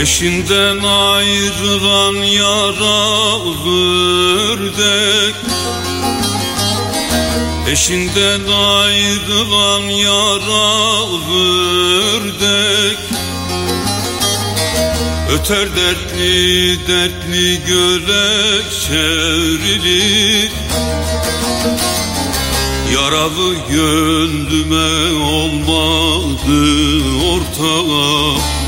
Eşinden ayrılan yara ördek Eşinden ayrılan yara ördek Öter dertli dertli göle çevrilir. Yaralı gönlüme olmadı ortak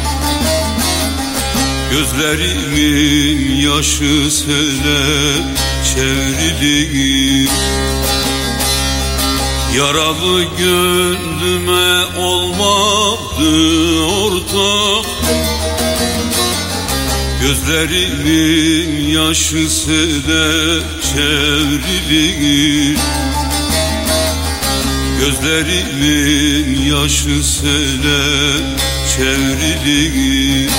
Gözlerimin yaşı sele çevrilir Yaralı gönlüme olmadı ortak. Gözlerimin yaşı sele çevrilir Gözlerimin yaşı sele çevrilir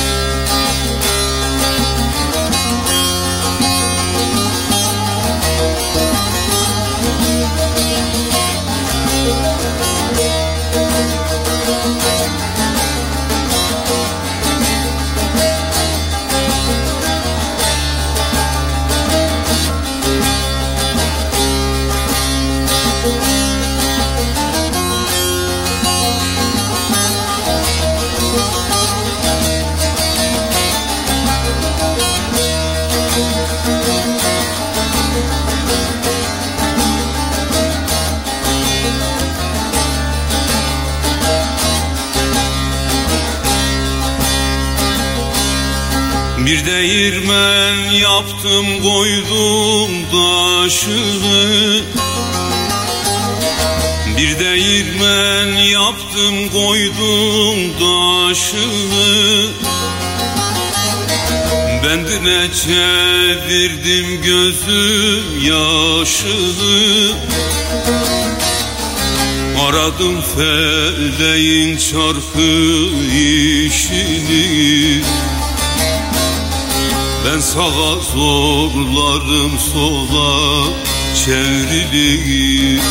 Bir değirmen yaptım koydum taşını. Bir değirmen yaptım koydum taşını. Bendine çevirdim gözüm yaşını. Aradım feleğin çarkı işini ben sağa zorlarım sola çevrilir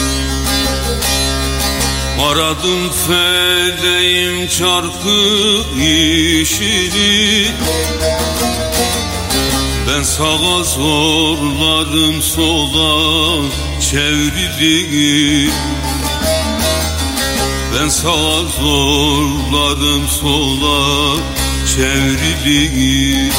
Aradım feleğim çarkı işini Ben sağa zorlarım sola çevrilir Ben sağa zorlarım sola çevrilir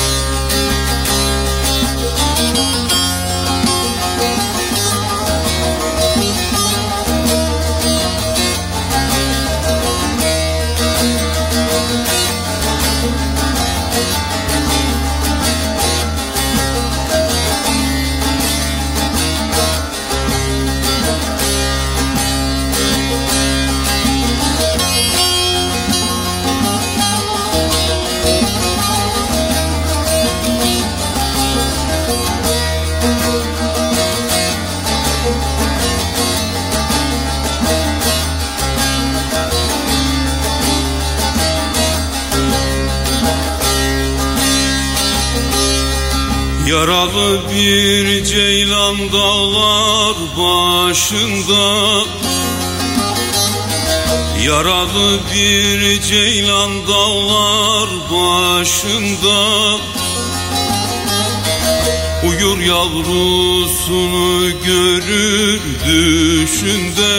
Yaralı bir ceylan dağlar başında. Yaralı bir ceylan dağlar başında. Uyur yavrusunu görür düşünde.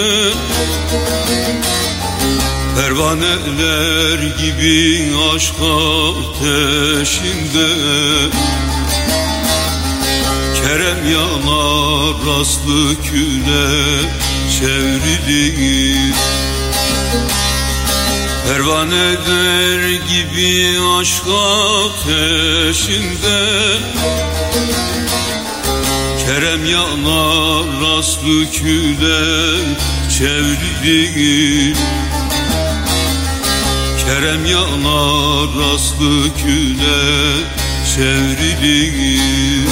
Pervaneler gibi aşk ateşinde Kerem yanar aslı küle çevrilir. Pervaneler gibi aşk ateşinde. Kerem yanar aslı küle çevrilir. Kerem yanar aslı küle çevrilir